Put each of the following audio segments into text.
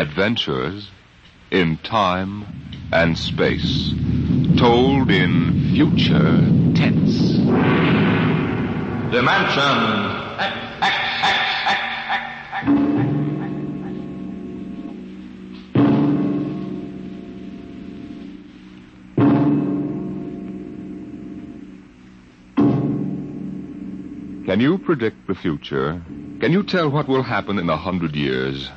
Adventures in time and space. Told in future tense. Dimension Can you predict the future? Can you tell what will happen in a hundred years?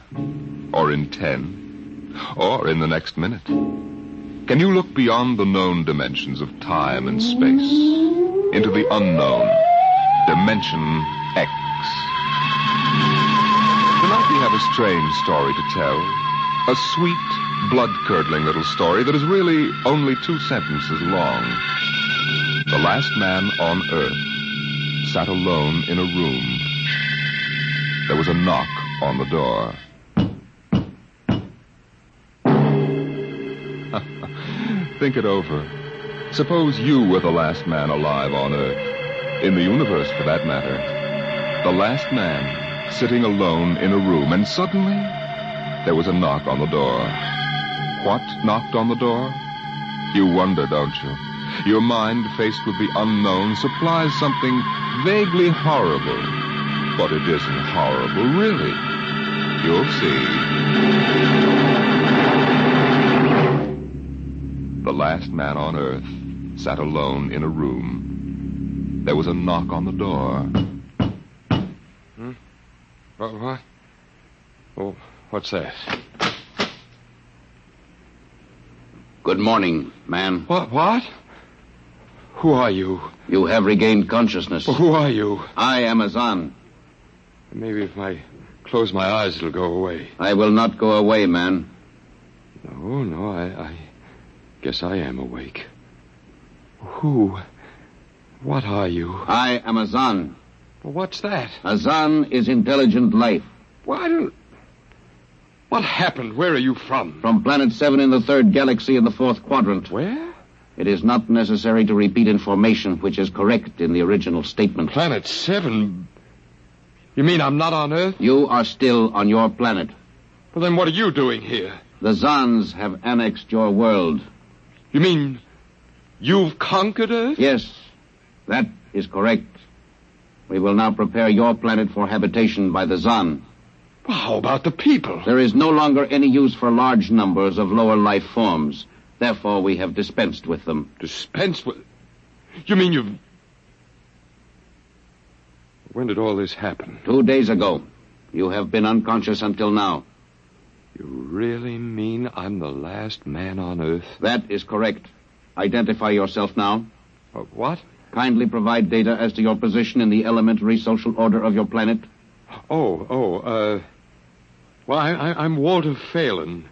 Or in ten? Or in the next minute? Can you look beyond the known dimensions of time and space into the unknown, Dimension X? Tonight we have a strange story to tell. A sweet, blood-curdling little story that is really only two sentences long. The last man on Earth sat alone in a room. There was a knock on the door. Think it over. Suppose you were the last man alive on Earth, in the universe for that matter. The last man sitting alone in a room, and suddenly there was a knock on the door. What knocked on the door? You wonder, don't you? Your mind, faced with the unknown, supplies something vaguely horrible. But it isn't horrible, really. You'll see. The last man on Earth sat alone in a room. There was a knock on the door. Hmm? What? What? Oh, what's that? Good morning, man. What? What? Who are you? You have regained consciousness. Well, who are you? I am Azan. Maybe if I close my eyes, it'll go away. I will not go away, man. No, no, I, I guess I am awake. Who? What are you? I am Azan. What's that? Azan is intelligent life. Well, I don't. What happened? Where are you from? From planet seven in the third galaxy in the fourth quadrant. Where? It is not necessary to repeat information which is correct in the original statement. Planet seven? You mean I'm not on Earth? You are still on your planet. Well, then what are you doing here? The Zans have annexed your world. You mean you've conquered Earth? Yes, that is correct. We will now prepare your planet for habitation by the Zan. Well, how about the people? There is no longer any use for large numbers of lower life forms. Therefore, we have dispensed with them. Dispensed with? You mean you've. When did all this happen? Two days ago. You have been unconscious until now. You really mean I'm the last man on Earth? That is correct. Identify yourself now. Uh, what? Kindly provide data as to your position in the elementary social order of your planet. Oh, oh, uh. Well, I, I'm Walter Phelan,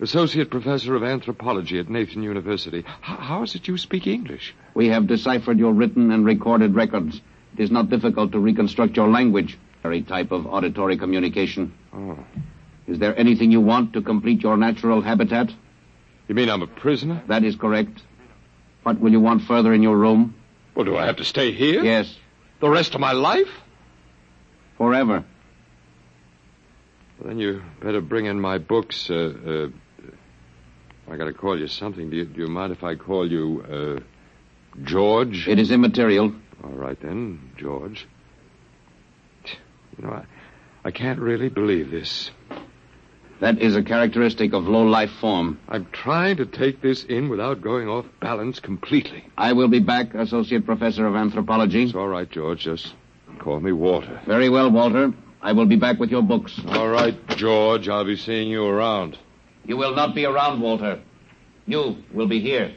Associate Professor of Anthropology at Nathan University. H- how is it you speak English? We have deciphered your written and recorded records. It is not difficult to reconstruct your language, very type of auditory communication. Oh. Is there anything you want to complete your natural habitat? You mean I'm a prisoner? That is correct. What will you want further in your room? Well, do I have to stay here? Yes, The rest of my life? forever. Well, then you better bring in my books. Uh, uh, I gotta call you something. Do you, do you mind if I call you, uh, George? It is immaterial. All right then, George. You know, I, I can't really believe this. That is a characteristic of low life form. I'm trying to take this in without going off balance completely. I will be back, Associate Professor of Anthropology. It's all right, George. Just call me Walter. Very well, Walter. I will be back with your books. All right, George. I'll be seeing you around. You will not be around, Walter. You will be here.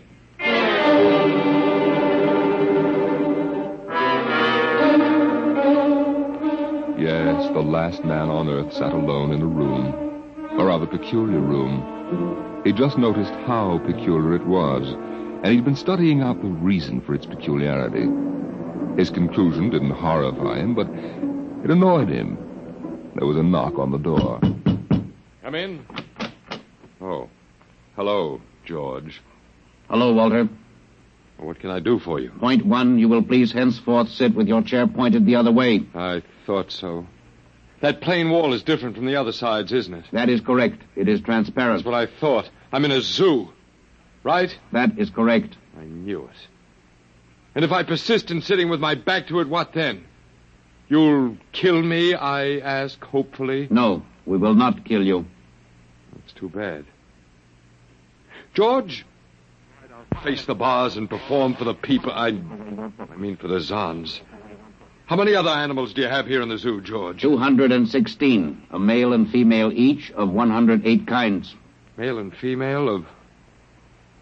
Yes, the last man on Earth sat alone in a room, a rather peculiar room. He'd just noticed how peculiar it was, and he'd been studying out the reason for its peculiarity. His conclusion didn't horrify him, but it annoyed him. There was a knock on the door. Come in. Oh. Hello, George. Hello, Walter. What can I do for you? Point one, you will please henceforth sit with your chair pointed the other way. I thought so. That plain wall is different from the other sides, isn't it? That is correct. It is transparent. That's what I thought. I'm in a zoo. Right? That is correct. I knew it. And if I persist in sitting with my back to it, what then? You'll kill me, I ask, hopefully? No, we will not kill you. That's too bad. George, I'll face the bars and perform for the people. I, I mean, for the Zons. How many other animals do you have here in the zoo, George? 216, a male and female each of 108 kinds. Male and female of.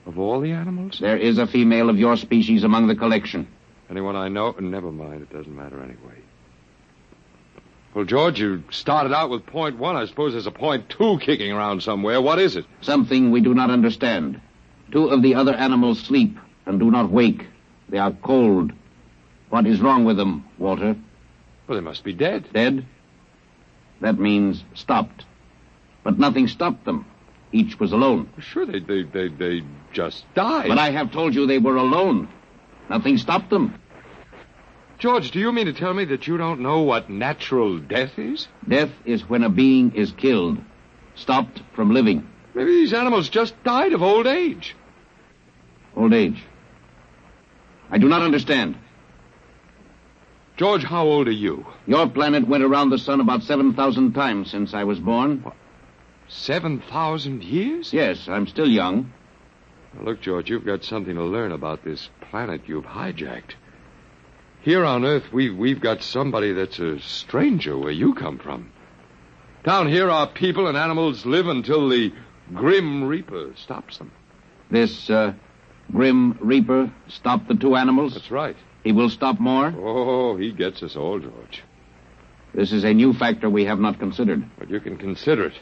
of all the animals? There is a female of your species among the collection. Anyone I know? Never mind, it doesn't matter anyway. Well, George, you started out with point one. I suppose there's a point two kicking around somewhere. What is it? Something we do not understand. Two of the other animals sleep and do not wake. They are cold. What is wrong with them, Walter? Well, they must be dead. Dead? That means stopped. But nothing stopped them. Each was alone. Sure, they, they, they, they just died. But I have told you they were alone. Nothing stopped them. George, do you mean to tell me that you don't know what natural death is? Death is when a being is killed, stopped from living. Maybe these animals just died of old age. Old age. I do not understand. George, how old are you? Your planet went around the sun about 7,000 times since I was born. Seven thousand years? Yes, I'm still young. Now, look, George, you've got something to learn about this planet you've hijacked. Here on Earth, we've, we've got somebody that's a stranger where you come from. Down here, our people and animals live until the Grim Reaper stops them. This, uh, Grim Reaper stopped the two animals. That's right. He will stop more. Oh, he gets us all, George. This is a new factor we have not considered. But you can consider it.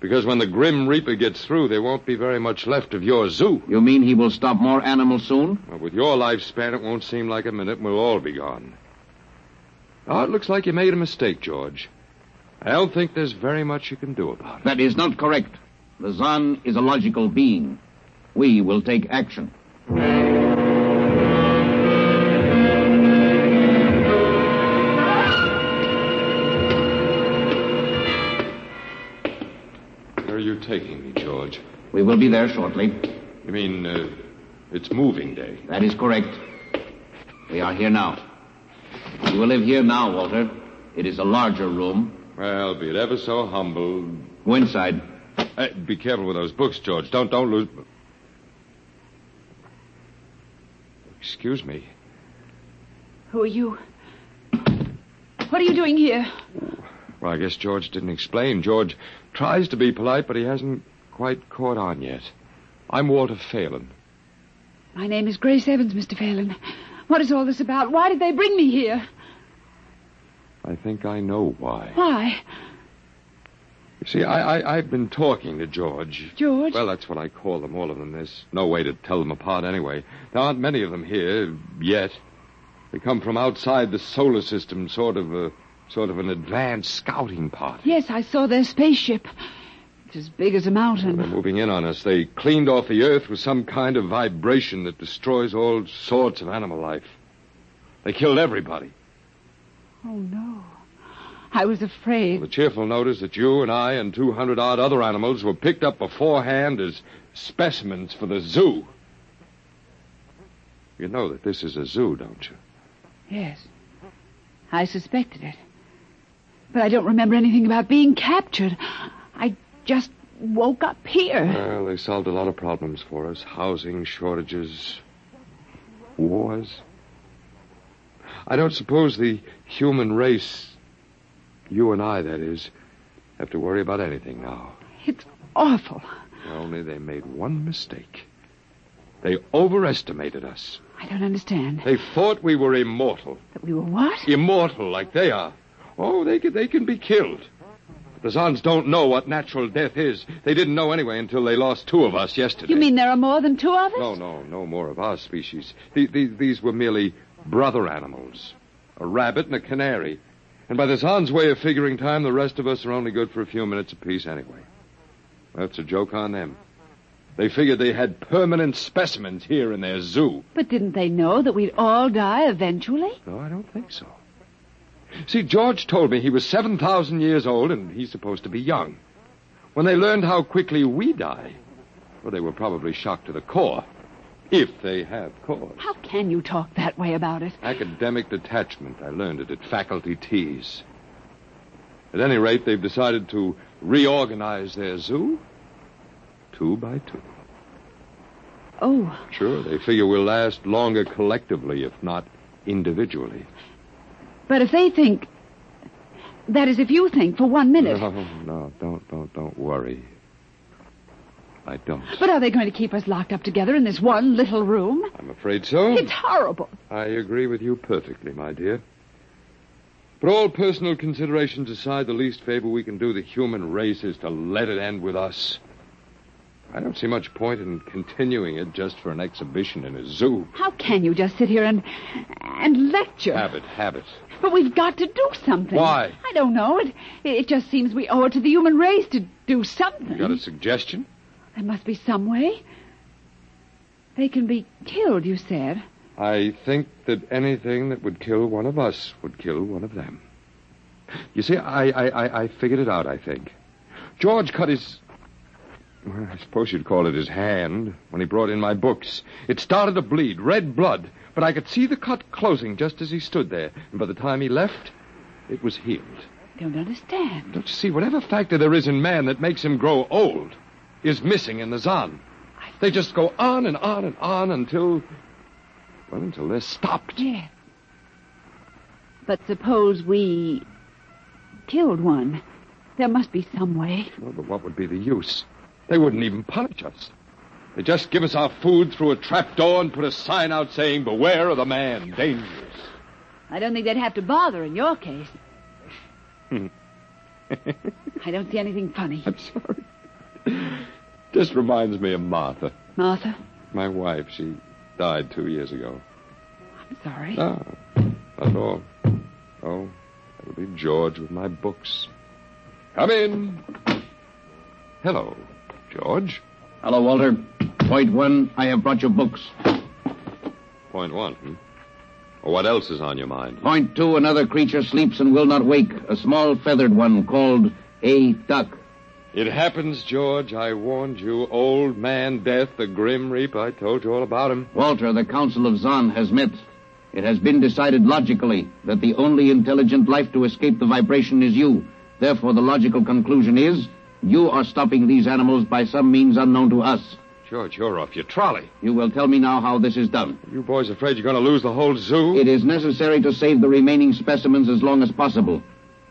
Because when the Grim Reaper gets through, there won't be very much left of your zoo. You mean he will stop more animals soon? Well, with your lifespan, it won't seem like a minute, and we'll all be gone. Oh, it looks like you made a mistake, George. I don't think there's very much you can do about it. That is not correct. The Zon is a logical being. We will take action. Taking me, George? We will be there shortly. You mean, uh, it's moving day? That is correct. We are here now. You will live here now, Walter. It is a larger room. Well, be it ever so humble. Go inside. Uh, be careful with those books, George. Don't, don't lose. Excuse me. Who are you? What are you doing here? Well, I guess George didn't explain. George tries to be polite, but he hasn't quite caught on yet. I'm Walter Phelan. My name is Grace Evans, Mr. Phelan. What is all this about? Why did they bring me here? I think I know why. Why? You see, I, I, I've been talking to George. George? Well, that's what I call them, all of them. There's no way to tell them apart anyway. There aren't many of them here yet. They come from outside the solar system, sort of a sort of an advanced scouting party. Yes, I saw their spaceship. It's as big as a mountain. They're moving in on us. They cleaned off the Earth with some kind of vibration that destroys all sorts of animal life. They killed everybody. Oh, no. I was afraid. The cheerful note is that you and I and 200 odd other animals were picked up beforehand as specimens for the zoo. You know that this is a zoo, don't you? Yes. I suspected it. But I don't remember anything about being captured. I just woke up here. Well, they solved a lot of problems for us housing shortages, wars. I don't suppose the human race, you and I, that is, have to worry about anything now. It's awful. Only they made one mistake. They overestimated us. I don't understand. They thought we were immortal. That we were what? Immortal, like they are. Oh, they can, they can be killed. The Zons don't know what natural death is. They didn't know anyway until they lost two of us yesterday. You mean there are more than two of us? No, no, no more of our species. The, the, these were merely brother animals a rabbit and a canary. And by the Zons' way of figuring time, the rest of us are only good for a few minutes apiece anyway. That's a joke on them. They figured they had permanent specimens here in their zoo. But didn't they know that we'd all die eventually? No, I don't think so. See, George told me he was 7,000 years old and he's supposed to be young. When they learned how quickly we die, well, they were probably shocked to the core. If they have cause. How can you talk that way about it? Academic detachment. I learned it at faculty teas. At any rate, they've decided to reorganize their zoo two by two. Oh, Sure, they figure we'll last longer collectively, if not individually. But if they think. That is, if you think for one minute. No, no, don't, don't, don't worry. I don't. But are they going to keep us locked up together in this one little room? I'm afraid so. It's horrible. I agree with you perfectly, my dear. But all personal considerations aside, the least favor we can do the human race is to let it end with us. I don't see much point in continuing it just for an exhibition in a zoo. How can you just sit here and and lecture? Habit, habit. But we've got to do something. Why? I don't know. It it just seems we owe it to the human race to do something. You got a suggestion? There must be some way. They can be killed, you said. I think that anything that would kill one of us would kill one of them. You see, I, I, I, I figured it out, I think. George cut his. Well, I suppose you'd call it his hand when he brought in my books. It started to bleed, red blood, but I could see the cut closing just as he stood there. And by the time he left, it was healed. Don't understand. Don't you see, whatever factor there is in man that makes him grow old is missing in the Zan. They just go on and on and on until. Well, until they're stopped. Yes. But suppose we killed one. There must be some way. Well, but what would be the use? They wouldn't even punish us. They just give us our food through a trap door and put a sign out saying, Beware of the man, dangerous. I don't think they'd have to bother in your case. Hmm. I don't see anything funny. I'm sorry. Just reminds me of Martha, Martha, my wife. She died two years ago. I'm sorry. No, not at all. Oh, that'll be George with my books. Come in. Hello, George. Hello, Walter. Point one, I have brought you books. Point one. Hmm? Well, what else is on your mind? Point two, another creature sleeps and will not wake. A small feathered one called a duck. It happens, George. I warned you. Old man Death, the Grim Reaper. I told you all about him. Walter, the Council of Zan has met. It has been decided logically that the only intelligent life to escape the vibration is you. Therefore, the logical conclusion is you are stopping these animals by some means unknown to us. George, you're off your trolley. You will tell me now how this is done. You boys afraid you're going to lose the whole zoo? It is necessary to save the remaining specimens as long as possible.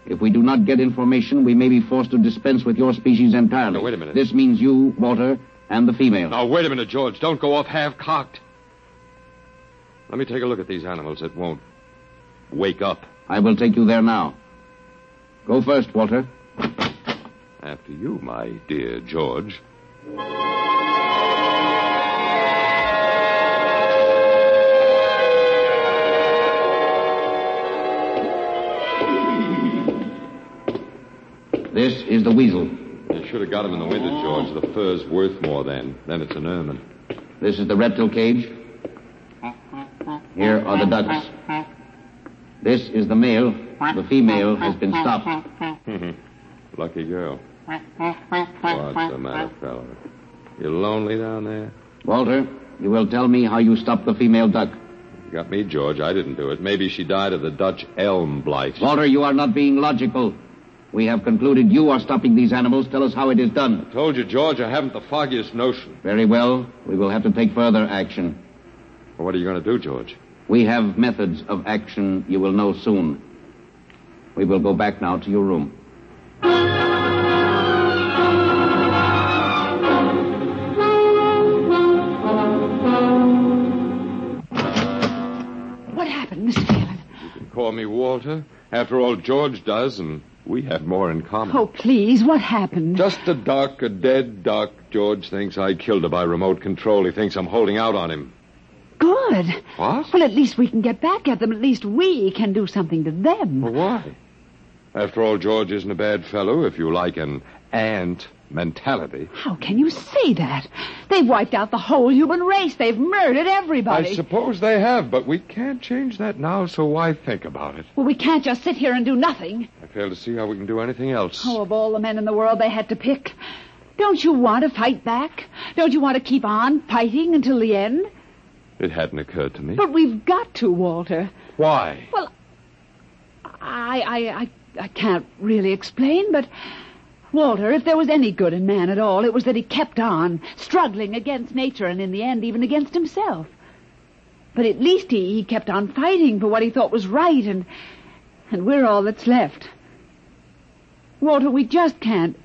If we do not get information, we may be forced to dispense with your species entirely. Now, wait a minute. This means you, Walter, and the female. Now, wait a minute, George. Don't go off half-cocked. Let me take a look at these animals that won't wake up. I will take you there now. Go first, Walter. After you, my dear George. This is the weasel. You should have got him in the winter, George. The fur's worth more then. Then it's an ermine. This is the reptile cage. Here are the ducks. This is the male. The female has been stopped. Lucky girl. What's the matter, fellow? You lonely down there? Walter, you will tell me how you stopped the female duck. You got me, George. I didn't do it. Maybe she died of the Dutch elm blight. Walter, you are not being logical. We have concluded you are stopping these animals. Tell us how it is done. I Told you, George, I haven't the foggiest notion. Very well. We will have to take further action. Well, what are you going to do, George? We have methods of action you will know soon. We will go back now to your room. Me Walter. After all, George does, and we have more in common. Oh, please, what happened? Just a duck, a dead duck. George thinks I killed her by remote control. He thinks I'm holding out on him. Good. What? Well, at least we can get back at them. At least we can do something to them. Well, why? After all, George isn't a bad fellow, if you like an ant mentality. How can you say that? They've wiped out the whole human race. They've murdered everybody. I suppose they have, but we can't change that now, so why think about it? well, we can't just sit here and do nothing. I fail to see how we can do anything else. Oh, of all the men in the world they had to pick. Don't you want to fight back? Don't you want to keep on fighting until the end? It hadn't occurred to me. But we've got to, Walter. Why? Well, I, I, I, I can't really explain, but Walter, if there was any good in man at all, it was that he kept on, struggling against nature and in the end even against himself. But at least he, he kept on fighting for what he thought was right, and and we're all that's left. Walter, we just can't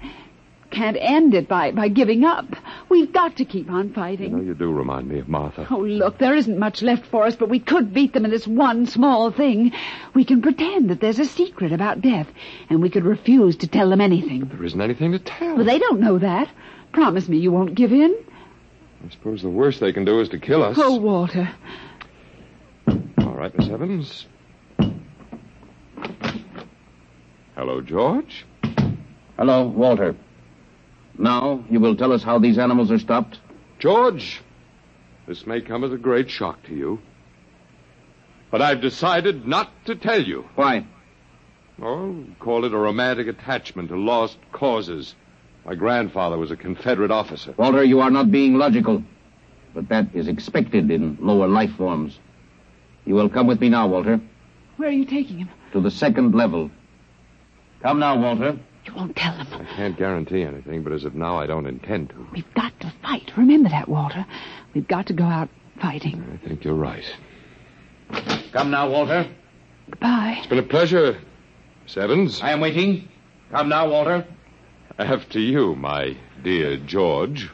can't end it by, by giving up. We've got to keep on You fighting. know, you do remind me of Martha. Oh, look, there isn't much left for us, but we could beat them in this one small thing. We can pretend that there's a secret about death, and we could refuse to tell them anything. There isn't anything to tell. But they don't know that. Promise me you won't give in. I suppose the worst they can do is to kill us. Oh, Walter. All right, Miss Evans. Hello, George. Hello, Walter. Now, you will tell us how these animals are stopped? George, this may come as a great shock to you. But I've decided not to tell you. Why? Oh, call it a romantic attachment to lost causes. My grandfather was a Confederate officer. Walter, you are not being logical. But that is expected in lower life forms. You will come with me now, Walter, Where are you taking him? to the second level. Come now, Walter. You won't tell them. I can't guarantee anything, but as of now, I don't intend to. We've got to fight. Remember that, Walter. We've got to go out fighting. I think you're right. Come now, Walter. Goodbye. It's been a pleasure, Miss Evans. I am waiting. Come now, Walter. After you, my dear George.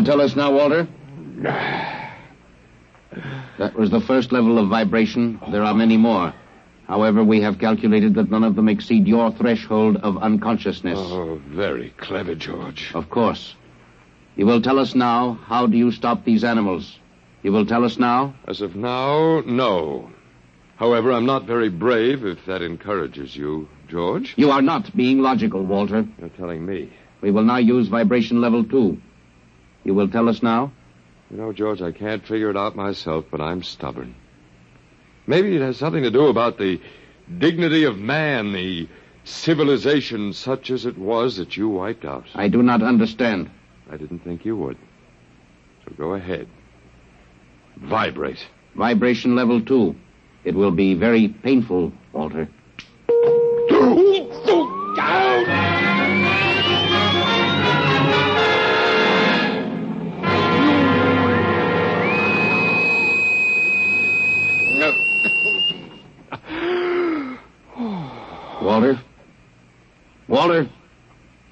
You will tell us now, Walter? That was the first level of vibration. There are many more. However, we have calculated that none of them exceed your threshold of unconsciousness. Oh, very clever, George. Of course. You will tell us now, how do you stop these animals? You will tell us now? As of now, no. However, I'm not very brave, if that encourages you, George. You are not being logical, Walter. You're telling me. We will now use vibration level two. You will tell us now? You know, George, I can't figure it out myself, but I'm stubborn. Maybe it has something to do about the dignity of man, the civilization such as it was that you wiped out. I do not understand. I didn't think you would. So go ahead. Vibrate. Vibration level two. It will be very painful, Walter.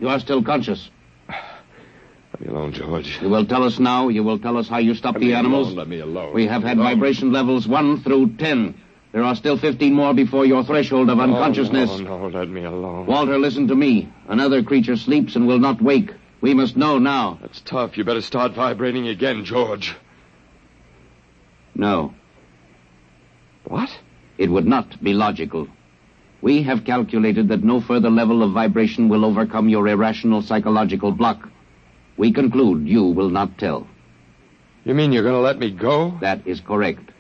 You are still conscious. Let me alone, George. You will tell us now. You will tell us how you stopped the animals. Let me alone. We have had Alone. vibration levels 1 through 10. There are still 15 more before your threshold of unconsciousness. Oh, no, no, let me alone. Walter, listen to me. Another creature sleeps and will not wake. We must know now. That's tough. You better start vibrating again, George. No, What? it would not be logical. We have calculated that no further level of vibration will overcome your irrational psychological block. We conclude you will not tell. You mean you're going to let me go? That is correct.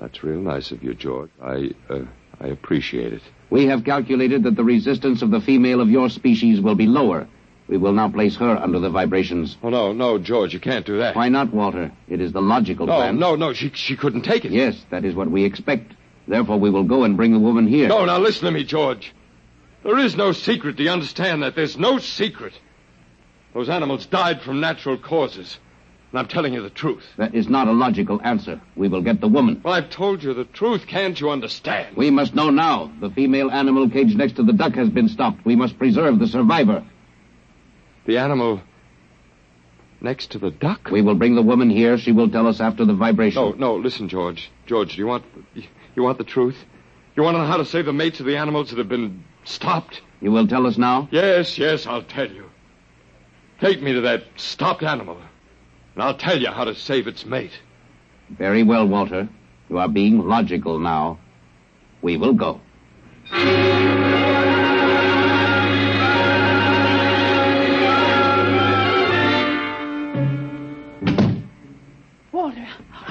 That's real nice of you, George. I, uh, I appreciate it. We have calculated that the resistance of the female of your species will be lower. We will now place her under the vibrations. Oh, no, no, George, you can't do that. Why not, Walter? It is the logical No, plan. no, no, she, she couldn't take it. Yes, that is what we expect. Therefore, we will go and bring the woman here. No, now listen to me, George. There is no secret. Do you understand that? There's no secret. Those animals died from natural causes. And I'm telling you the truth. That is not a logical answer. We will get the woman. Well, I've told you the truth. Can't you understand? We must know now. The female animal caged next to the duck has been stopped. We must preserve the survivor. The animal next to the duck? We will bring the woman here. She will tell us after the vibration. No, no, listen, George. George, do you want you want the truth? You want to know how to save the mates of the animals that have been stopped? You will tell us now? Yes, yes, I'll tell you. Take me to that stopped animal. and I'll tell you how to save its mate. Very well, Walter. You are being logical now. We will go.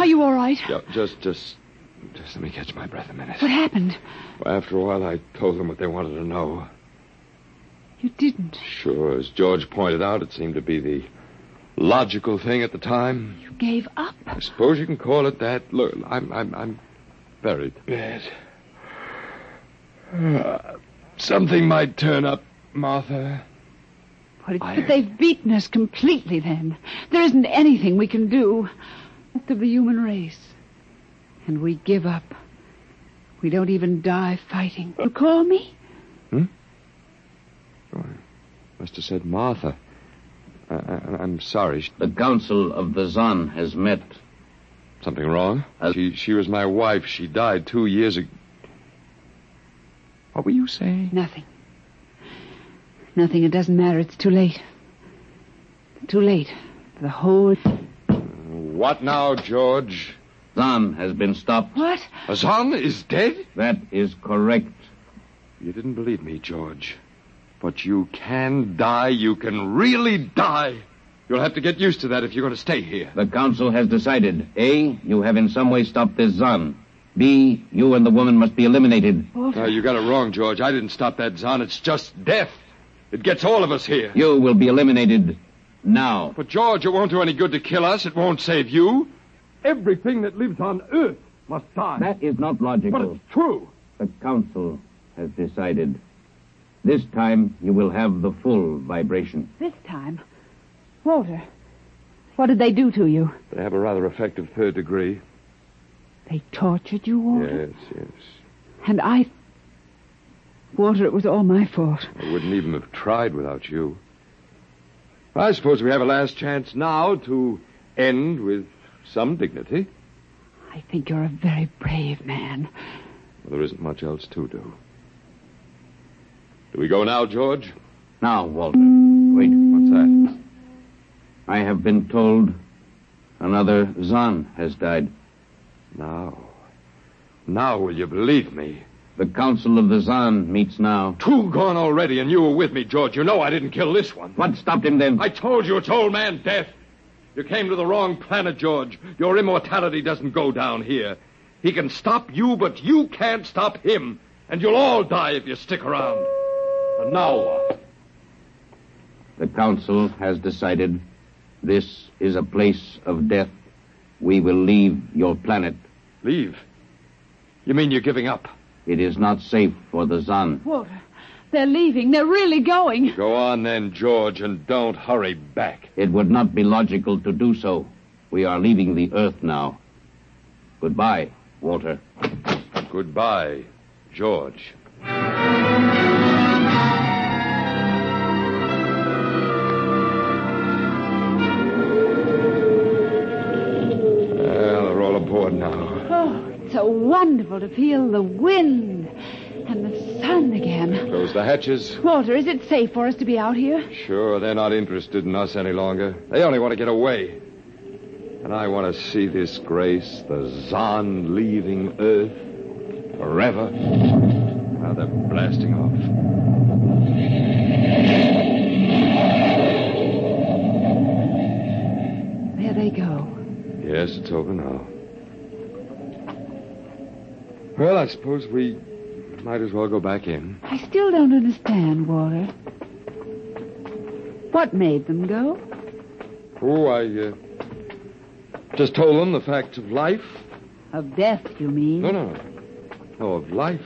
Are you all right? Yeah, just, just, just let me catch my breath a minute. What happened? Well, after a while, I told them what they wanted to know. You didn't. Sure, as George pointed out, it seemed to be the logical thing at the time. You gave up. I suppose you can call it that. Look, I'm, I'm, I'm very bad. Uh, something might turn up, Martha. But, it, I- but they've beaten us completely then. There isn't anything we can do. Left of the human race. And we give up. We don't even die fighting. You call me? hmm Must have said Martha. I, I, I'm sorry. The Council of the Zan has met. Something wrong? Uh, she, she was my wife. She died two years ago. What were you saying? Nothing. Nothing. It doesn't matter. It's too late. Too late. The whole. What now, George? Zan has been stopped. What? Azan is dead? That is correct. You didn't believe me, George. But you can die. You can really die. You'll have to get used to that if you're going to stay here. The Council has decided A, you have in some way stopped this Zan. B, you and the woman must be eliminated. No, you got it wrong, George. I didn't stop that Zan. It's just death. It gets all of us here. You will be eliminated now. But, George, it won't do any good to kill us. It won't save you. Everything that lives on Earth must die. That is not logical. But it's true. The Council has decided. This time you will have the full vibration. This time. Walter. What did they do to you? They have a rather effective third degree. They tortured you, Walter? Yes, yes. And I. Walter, it was all my fault. I wouldn't even have tried without you. I suppose we have a last chance now to end with some dignity. I think you're a very brave man. Well, there isn't much else to do. Do we go now, George? Now, Walter. Wait. What's that? I have been told another Zan has died. Now. Now will you believe me? The Council of the Zan meets now. Two gone already, and you were with me, George. You know I didn't kill this one. What stopped him then? I told you it's old man death. You came to the wrong planet, George. Your immortality doesn't go down here. He can stop you, but you can't stop him. And you'll all die if you stick around. And now what? The Council has decided this is a place of death. We will leave your planet. Leave. You mean you're giving up? It is not safe for the Zan. Walter, they're leaving. They're really going. Go on then, George, and don't hurry back. It would not be logical to do so. We are leaving the Earth now. Goodbye, Walter. Goodbye, George. Wonderful to feel the wind and the sun again. Close the hatches. Walter, is it safe for us to be out here? Sure, they're not interested in us any longer. They only want to get away. And I want to see this grace, the Zan leaving Earth forever. Now they're blasting off. There they go. Yes, it's over now. Well, I suppose we might as well go back in. I still don't understand, Walter. What made them go? Oh, I uh, just told them the facts of life. Of death, you mean? No, no. No, of life.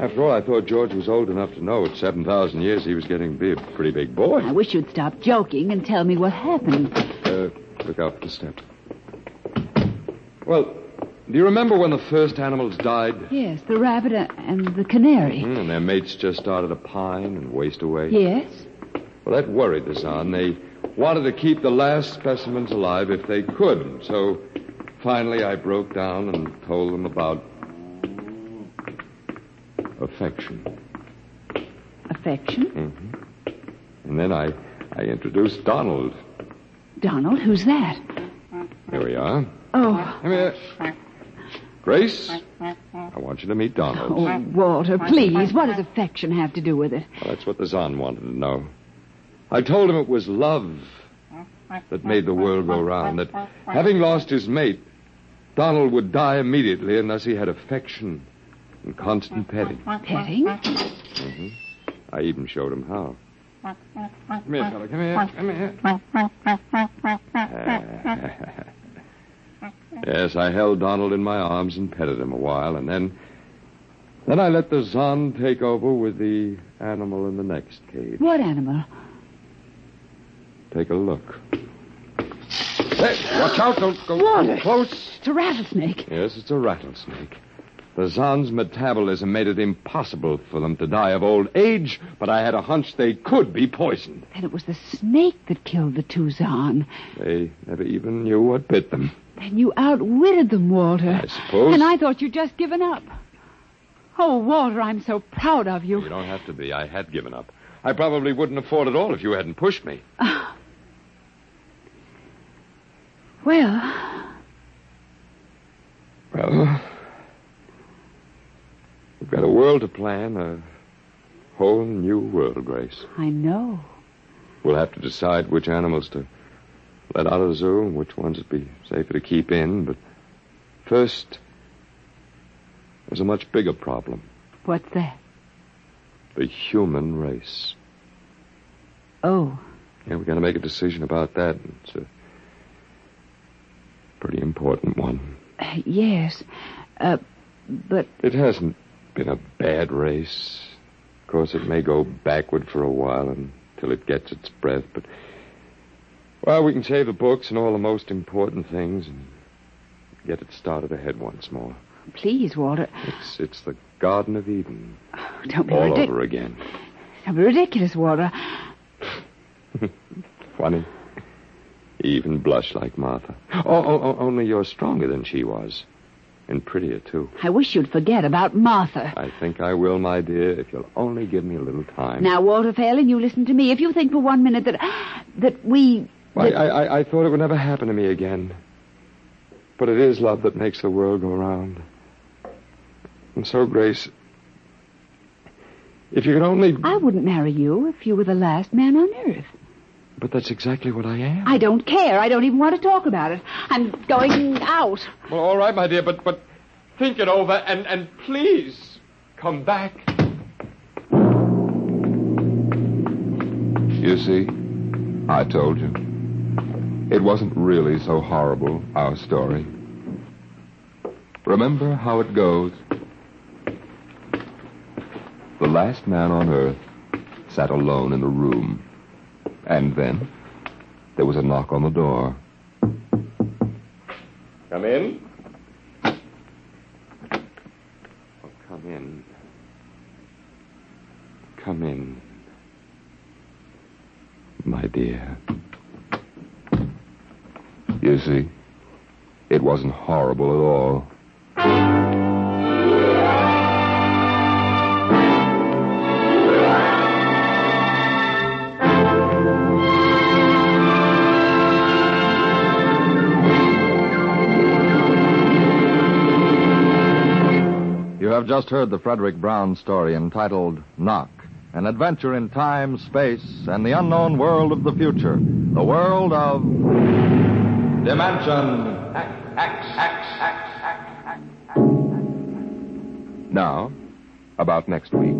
After all, I thought George was old enough to know at 7,000 years he was getting to be a pretty big boy. I wish you'd stop joking and tell me what happened. Uh, look out for the step. Well, do you remember when the first animals died? Yes, the rabbit and the canary. Hmm, and their mates just started to pine and waste away? Yes? Well, that worried the Zan. They wanted to keep the last specimens alive if they could. So finally I broke down and told them about affection. Affection? And then I, I introduced Donald. Donald, who's that? Here we are. Oh, Come here. Grace, mm-hmm. I want you to meet Donald. oh, Walter, please. What does affection have to do with it? Well, that's what the Zon wanted to know. I told him it was love that made the world go round, that having lost his mate, Donald would die immediately unless he had affection and constant petting. Petting? Mm-hmm. I even showed him how. Come here, fella. Come here. Come here. yes, I held Donald in my arms and petted him a while, and then. Then I let the Zon take over with the animal in the next cage. What animal? Take a look. Hey, watch out. Don't go Walter. too close. It's a rattlesnake. Yes, it's a rattlesnake. The Zon's metabolism made it impossible for them to die of old age, but I had a hunch they could be poisoned. Then it was the snake that killed the two Zon. They never even knew what bit them. Then you outwitted them, Walter. I suppose. And I thought you'd just given up. Oh, Walter, I'm so proud of you. You don't have to be. I had given up. I probably wouldn't have fought at all if you hadn't pushed me. Well, Well, we've got a world to plan, a whole new world, Grace. I know. We'll have to decide which animals to let out of the zoo and which ones would be safer to keep in. But first, there's a much bigger problem What's that? the human race. Oh, Yeah, we've got to make a decision about that. It's a pretty important one. uh, yes. Uh, but It hasn't been a bad race. Of course, it may go backward for a while until it gets its breath, but. Well, we can save the books and all the most important things and get it started ahead once more. please, Walter, It's it's the Garden of Eden oh, don't be all ridiculous. over again. Don't be ridiculous, Walter. Funny. Even blush like Martha. Oh, oh, oh, only you're stronger than she was. And prettier, too. I wish you'd forget about Martha. I think I will, my dear, if you'll only give me a little time. Now, Walter Phelan, you listen to me. If you think for one minute that that we I, I, I thought it would never happen to me again. But it is love that makes the world go round. And so, Grace, if you could only. I wouldn't marry you if you were the last man on earth. But that's exactly what I am. I don't care. I don't even want to talk about it. I'm going out. Well, all right, my dear, but but think it over and and please come back. You see, I told you. It wasn't really so horrible, our story. Remember how it goes? The last man on earth sat alone in a room. And then there was a knock on the door. Come in. Oh, come in. Come in. My dear. You see, it wasn't horrible at all. You have just heard the Fredric Brown story entitled Knock, an adventure in time, space, and the unknown world of the future. The world of Dimension Now, about next week.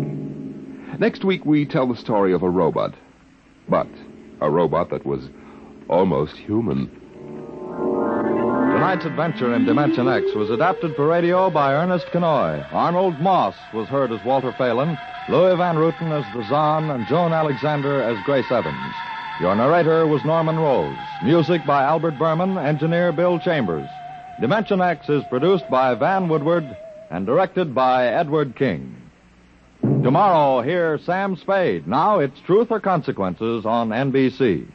Next week, we tell the story of a robot. But a robot that was almost human. Tonight's adventure in Dimension X was adapted for radio by Ernest Kinoy. Arnold Moss was heard as Walter Phelan, Louis Van Rooten as the Zon, and Joan Alexander as Grace Evans. Your narrator was Norman Rose. Music by Albert Buhrman, engineer Bill Chambers. Dimension X is produced by Van Woodward and directed by Edward King. Tomorrow, hear Sam Spade. Now it's Truth or Consequences on NBC.